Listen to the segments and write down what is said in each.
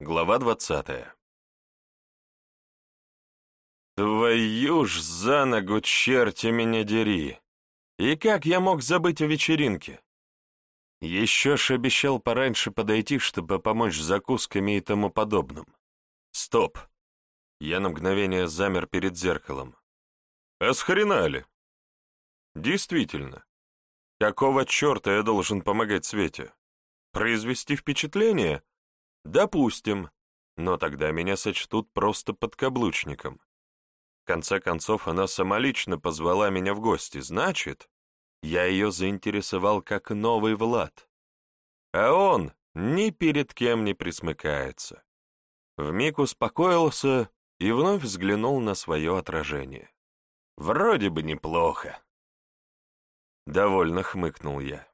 Глава двадцатая. Твою ж за ногу, черти меня дери! И как я мог забыть о вечеринке? Еще ж обещал пораньше подойти, чтобы помочь с закусками и тому подобным. Стоп! Я на мгновение замер перед зеркалом. А? Действительно. Какого черта я должен помогать Свете? Произвести впечатление? Допустим. Но тогда меня сочтут просто подкаблучником. В конце концов, она самолично позвала меня в гости, значит, я ее заинтересовал как новый Влад. А он ни перед кем не присмыкается. Вмиг успокоился и вновь взглянул на свое отражение. Вроде бы неплохо. Довольно хмыкнул я.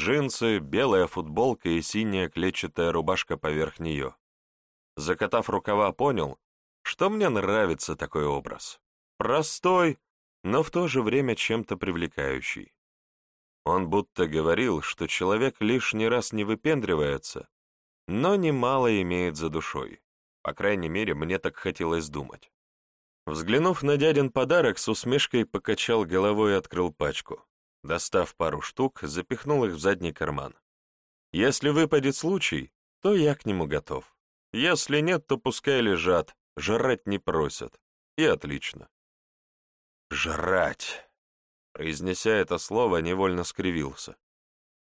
Джинсы, белая футболка и синяя клетчатая рубашка поверх нее. Закатав рукава, понял, что мне нравится такой образ. Простой, но в то же время чем-то привлекающий. Он будто говорил, что человек лишний раз не выпендривается, но немало имеет за душой. По крайней мере, мне так хотелось думать. Взглянув на дядин подарок, с усмешкой покачал головой и открыл пачку. Достав пару штук, запихнул их в задний карман. Если выпадет случай, то я к нему готов. Если нет, то пускай лежат, жрать не просят. И отлично. «Жрать!» Произнеся это слово, невольно скривился.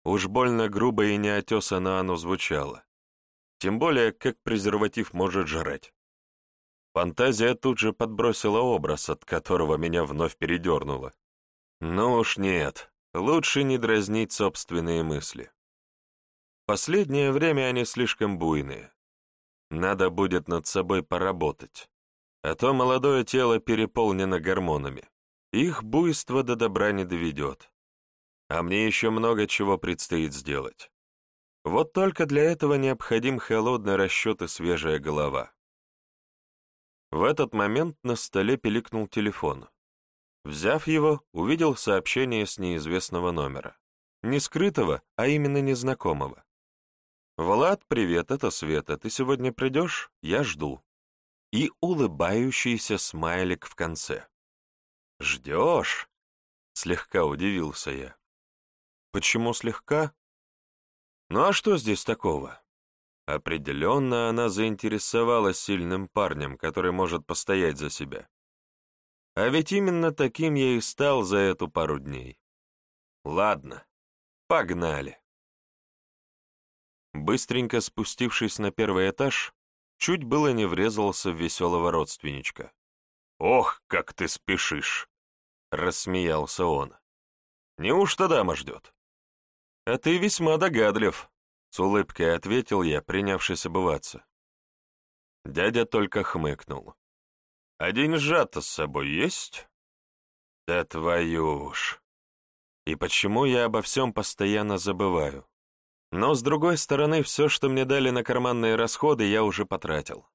Уж больно грубо и неотесанно оно звучало. Тем более, как презерватив может жрать. Фантазия тут же подбросила образ, от которого меня вновь передернуло. Ну уж нет, лучше не дразнить собственные мысли. Последнее время они слишком буйные. Надо будет над собой поработать. А то молодое тело переполнено гормонами. Их буйство до добра не доведет. А мне еще много чего предстоит сделать. Вот только для этого необходим холодный расчет и свежая голова. В этот момент на столе пиликнул телефон. Взяв его, увидел сообщение с неизвестного номера. Не скрытого, а именно незнакомого. «Влад, привет, это Света. Ты сегодня придешь? Я жду». И улыбающийся смайлик в конце. «Ждешь?» — слегка удивился я. «Почему слегка?» «Ну а что здесь такого?» Определенно она заинтересовалась сильным парнем, который может постоять за себя. А ведь именно таким я и стал за эту пару дней. Ладно, погнали. Быстренько спустившись на первый этаж, чуть было не врезался в веселого родственничка. «Ох, как ты спешишь!» — рассмеялся он. «Неужто дама ждет?» «А ты весьма догадлив», — с улыбкой ответил я, принявшись обываться. Дядя только хмыкнул. «А деньжат-то с собой есть?» «Да твою ж!» «И почему я обо всем постоянно забываю?» Но, с другой стороны, все, что мне дали на карманные расходы, я уже потратил.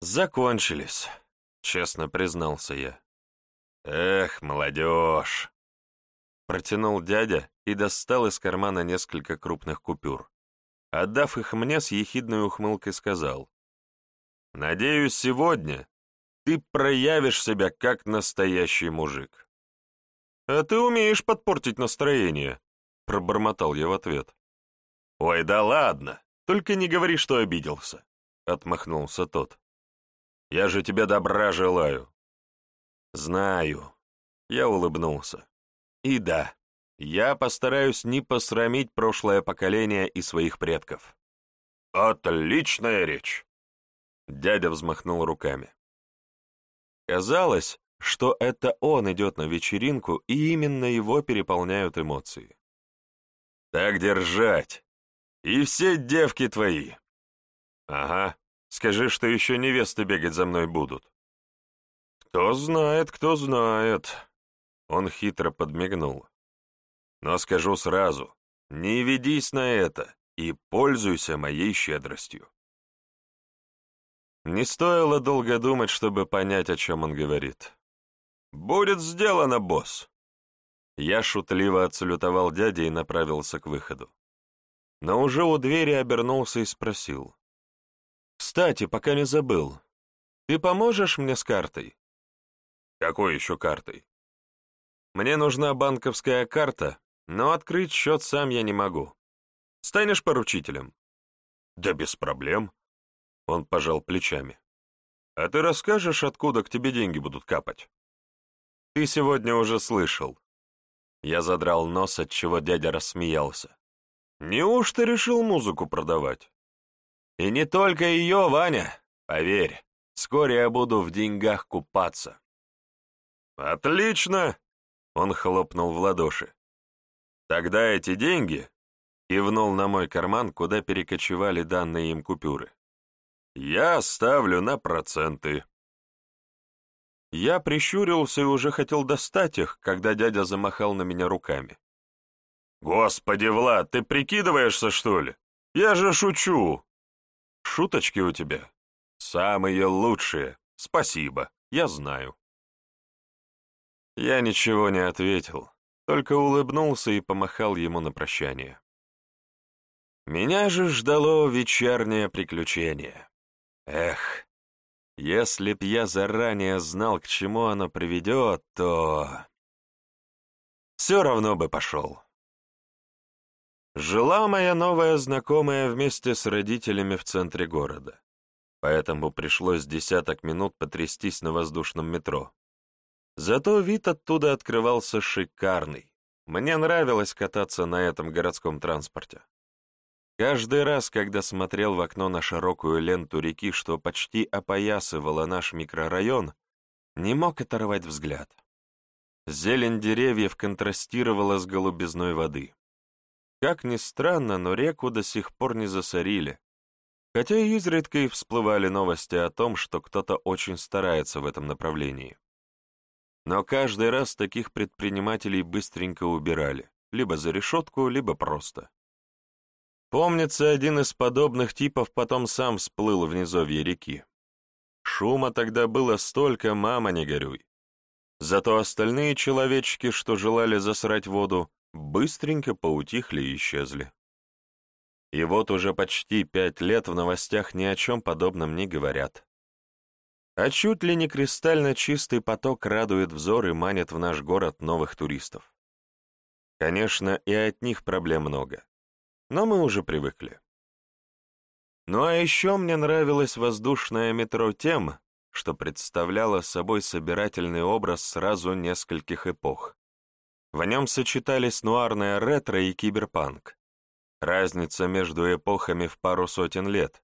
«Закончились», — честно признался я. «Эх, молодежь!» Протянул дядя и достал из кармана несколько крупных купюр. Отдав их мне, с ехидной ухмылкой сказал. «Надеюсь, сегодня ты проявишь себя как настоящий мужик». «А ты умеешь подпортить настроение», — пробормотал я в ответ. «Ой, да ладно, только не говори, что обиделся», — отмахнулся тот. «Я же тебе добра желаю». «Знаю», — я улыбнулся. «И да, я постараюсь не посрамить прошлое поколение и своих предков». «Отличная речь!» Дядя взмахнул руками. Казалось, что это он идет на вечеринку, и именно его переполняют эмоции. «Так держать!» И все девки твои. Ага, скажи, что еще невесты бегать за мной будут. Кто знает, кто знает. Он хитро подмигнул. Но скажу сразу, не ведись на это и пользуйся моей щедростью. Не стоило долго думать, чтобы понять, о чем он говорит. «Будет сделано, босс!» Я шутливо отсалютовал дяде и направился к выходу но уже у двери обернулся и спросил. Кстати, пока не забыл. Ты поможешь мне с картой? Какой еще картой? Мне нужна банковская карта, но открыть счет сам я не могу. Станешь поручителем? Да без проблем. Он пожал плечами. А ты расскажешь, откуда к тебе деньги будут капать? Ты сегодня уже слышал. Я задрал нос, от чего дядя рассмеялся. Неужто решил музыку продавать? И не только ее, Ваня, поверь, вскоре я буду в деньгах купаться. Отлично! Он хлопнул в ладоши. Тогда эти деньги, кивнул на мой карман, куда перекочевали данные им купюры. Я ставлю на проценты. Я прищурился и уже хотел достать их, когда дядя замахал на меня руками. «Господи, Влад, ты прикидываешься, что ли? Я же шучу!» «Шуточки у тебя? Самые лучшие. Спасибо, я знаю». Я ничего не ответил, только улыбнулся и помахал ему на прощание. Меня же ждало вечернее приключение. Эх, если б я заранее знал, к чему оно приведет, то... Все равно бы пошел. Жила моя новая знакомая вместе с родителями в центре города, поэтому пришлось десяток минут потрястись на воздушном метро. Зато вид оттуда открывался шикарный. Мне нравилось кататься на этом городском транспорте. Каждый раз, когда смотрел в окно на широкую ленту реки, что почти опоясывала наш микрорайон, не мог оторвать взгляд. Зелень деревьев контрастировала с голубизной воды. Как ни странно, но реку до сих пор не засорили, хотя изредка и всплывали новости о том, что кто-то очень старается в этом направлении. Но каждый раз таких предпринимателей быстренько убирали, либо за решетку, либо просто. Помнится, один из подобных типов потом сам всплыл в реки. Шума тогда было столько, мама не горюй. Зато остальные человечки, что желали засрать воду, быстренько поутихли и исчезли. И вот уже почти пять лет в новостях ни о чем подобном не говорят. А чуть ли не кристально чистый поток радует взор и манит в наш город новых туристов. Конечно, и от них проблем много но мы уже привыкли. Ну а еще мне нравилось воздушное метро тем, что представляло собой собирательный образ сразу нескольких эпох. В нем сочетались нуарное ретро и киберпанк. Разница между эпохами в пару сотен лет.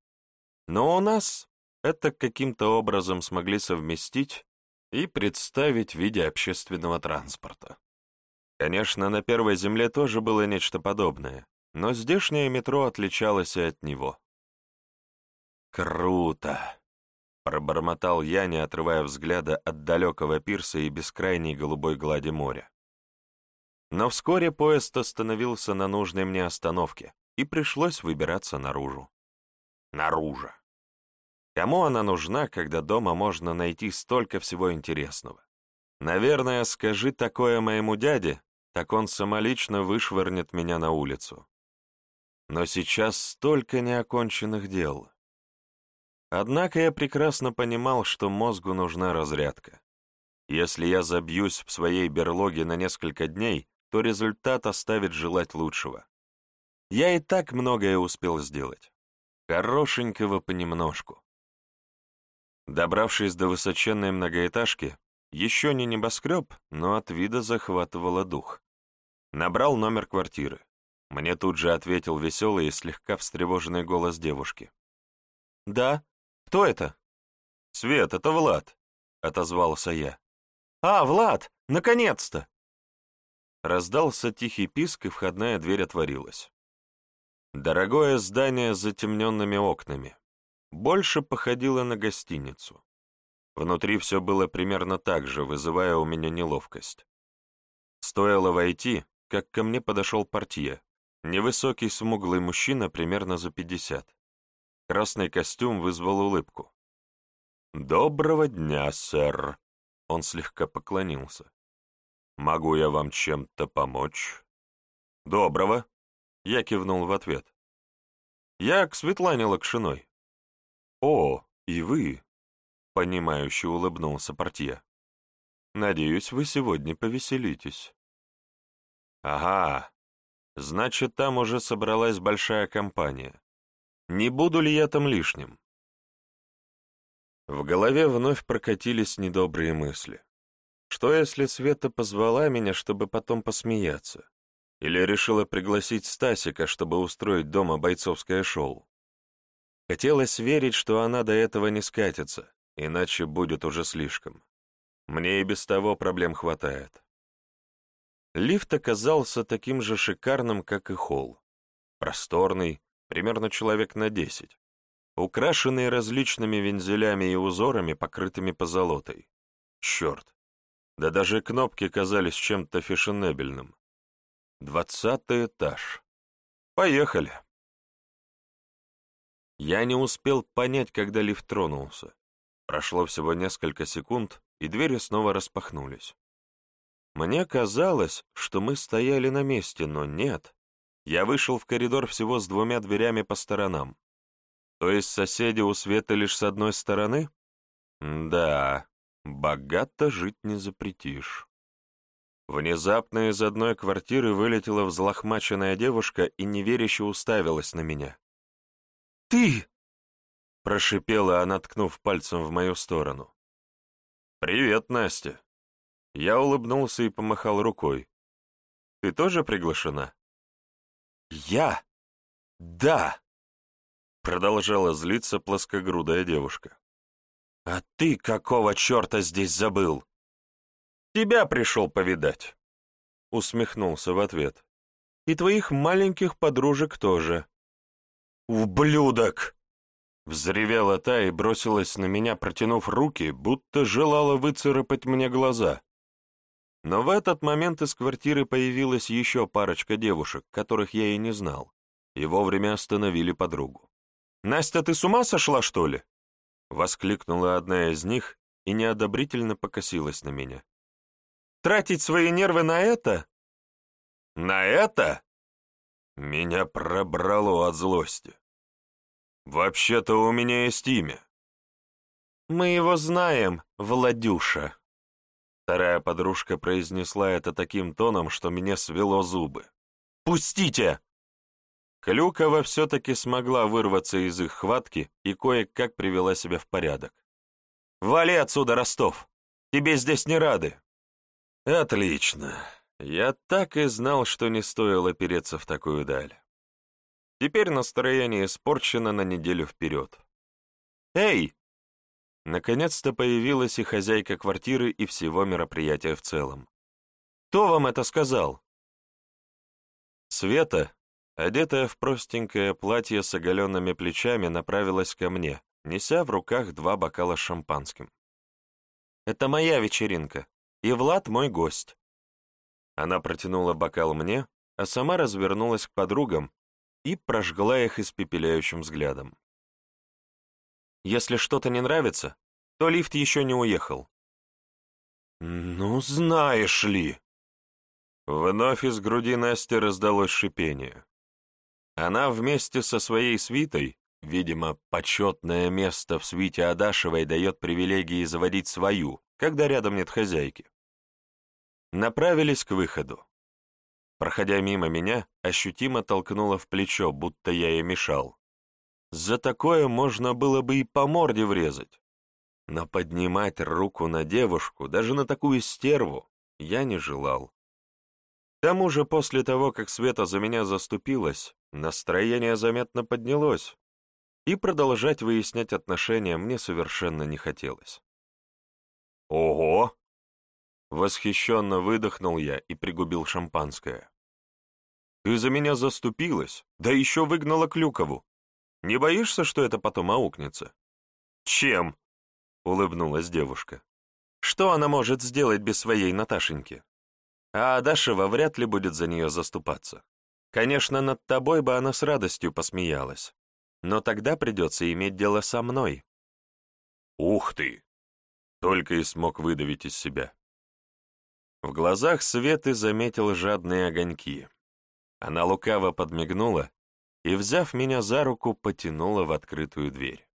Но у нас это каким-то образом смогли совместить и представить в виде общественного транспорта. Конечно, на Первой Земле тоже было нечто подобное, но здешнее метро отличалось и от него. «Круто!» — пробормотал я, не отрывая взгляда от далекого пирса и бескрайней голубой глади моря. Но вскоре поезд остановился на нужной мне остановке, и пришлось выбираться наружу. Наружу. Кому она нужна, когда дома можно найти столько всего интересного? Наверное, скажи такое моему дяде, так он самолично вышвырнет меня на улицу. Но сейчас столько неоконченных дел. Однако я прекрасно понимал, что мозгу нужна разрядка. Если я забьюсь в своей берлоге на несколько дней, то результат оставит желать лучшего. Я и так многое успел сделать. Хорошенького понемножку. Добравшись до высоченной многоэтажки, еще не небоскреб, но от вида захватывало дух. Набрал номер квартиры. Мне тут же ответил веселый и слегка встревоженный голос девушки. «Да? Кто это?» «Свет, это Влад», — отозвался я. «А, Влад, наконец-то!» Раздался тихий писк, и входная дверь отворилась. Дорогое здание с затемненными окнами. Больше походило на гостиницу. Внутри все было примерно так же, вызывая у меня неловкость. Стоило войти, как ко мне подошел портье, Невысокий смуглый мужчина примерно за пятьдесят. Красный костюм вызвал улыбку. «Доброго дня, сэр!» Он слегка поклонился. «Могу я вам чем-то помочь?» «Доброго!» Я кивнул в ответ. «Я к Светлане Лакшиной». «О, и вы!» — понимающе улыбнулся портье. «Надеюсь, вы сегодня повеселитесь». «Ага, значит, там уже собралась большая компания. Не буду ли я там лишним?» В голове вновь прокатились недобрые мысли. Что, если Света позвала меня, чтобы потом посмеяться? Или решила пригласить Стасика, чтобы устроить дома бойцовское шоу? Хотелось верить, что она до этого не скатится, иначе будет уже слишком. Мне и без того проблем хватает. Лифт оказался таким же шикарным, как и холл. Просторный, примерно человек на десять украшенный различными вензелями и узорами, покрытыми позолотой. Черт! Да даже кнопки казались чем-то фешенебельным. Двадцатый этаж. Поехали. Я не успел понять, когда лифт тронулся. Прошло всего несколько секунд, и двери снова распахнулись. Мне казалось, что мы стояли на месте, но нет. Я вышел в коридор всего с двумя дверями по сторонам. То есть соседи у Света лишь с одной стороны? Да, богато жить не запретишь. Внезапно из одной квартиры вылетела взлохмаченная девушка и неверяще уставилась на меня. «Ты!» — прошипела она, ткнув пальцем в мою сторону. «Привет, Настя!» Я улыбнулся и помахал рукой. «Ты тоже приглашена?» «Я? Да!» Продолжала злиться плоскогрудая девушка. «А ты какого черта здесь забыл?» «Тебя пришел повидать», — усмехнулся в ответ. «И твоих маленьких подружек тоже». «Ублюдок!» Взревела та и бросилась на меня, протянув руки, будто желала выцарапать мне глаза. Но в этот момент из квартиры появилась еще парочка девушек, которых я и не знал, и вовремя остановили подругу. «Настя, ты с ума сошла, что ли?» Воскликнула одна из них и неодобрительно покосилась на меня. «Тратить свои нервы на это?» «На это?» Меня пробрало от злости. «Вообще-то у меня есть имя». «Мы его знаем, Владюша». Вторая подружка произнесла это таким тоном, что мне свело зубы. «Пустите!» Клюкова все-таки смогла вырваться из их хватки и кое-как привела себя в порядок. «Вали отсюда, Ростов! Тебе здесь не рады!» «Отлично! Я так и знал, что не стоило переться в такую даль. Теперь настроение испорчено на неделю вперед. «Эй!» Наконец-то появилась и хозяйка квартиры, и всего мероприятия в целом. «Кто вам это сказал?» Света, одетая в простенькое платье с оголенными плечами, направилась ко мне, неся в руках два бокала с шампанским. «Это моя вечеринка, и Влад мой гость». Она протянула бокал мне, а сама развернулась к подругам и прожгла их испепеляющим взглядом. «Если что-то не нравится, то лифт еще не уехал». «Ну, знаешь ли...» Вновь из груди Насти раздалось шипение. Она вместе со своей свитой, видимо, почетное место в свите Адашевой дает привилегии заводить свою, когда рядом нет хозяйки. Направились к выходу. Проходя мимо меня, ощутимо толкнула в плечо, будто я ей мешал. За такое можно было бы и по морде врезать. Но поднимать руку на девушку, даже на такую стерву, я не желал. К тому же после того, как Света за меня заступилась, настроение заметно поднялось, и продолжать выяснять отношения мне совершенно не хотелось. «Ого!» Восхищенно выдохнул я и пригубил шампанское. «Ты за меня заступилась, да еще выгнала Клюкову. Не боишься, что это потом аукнется?» «Чем?» — улыбнулась девушка. «Что она может сделать без своей Наташеньки?» А Адашева вряд ли будет за нее заступаться. Конечно, над тобой бы она с радостью посмеялась, но тогда придется иметь дело со мной. Ух ты! Только и смог выдавить из себя. В глазах Светы заметил жадные огоньки. Она лукаво подмигнула и, взяв меня за руку, потянула в открытую дверь.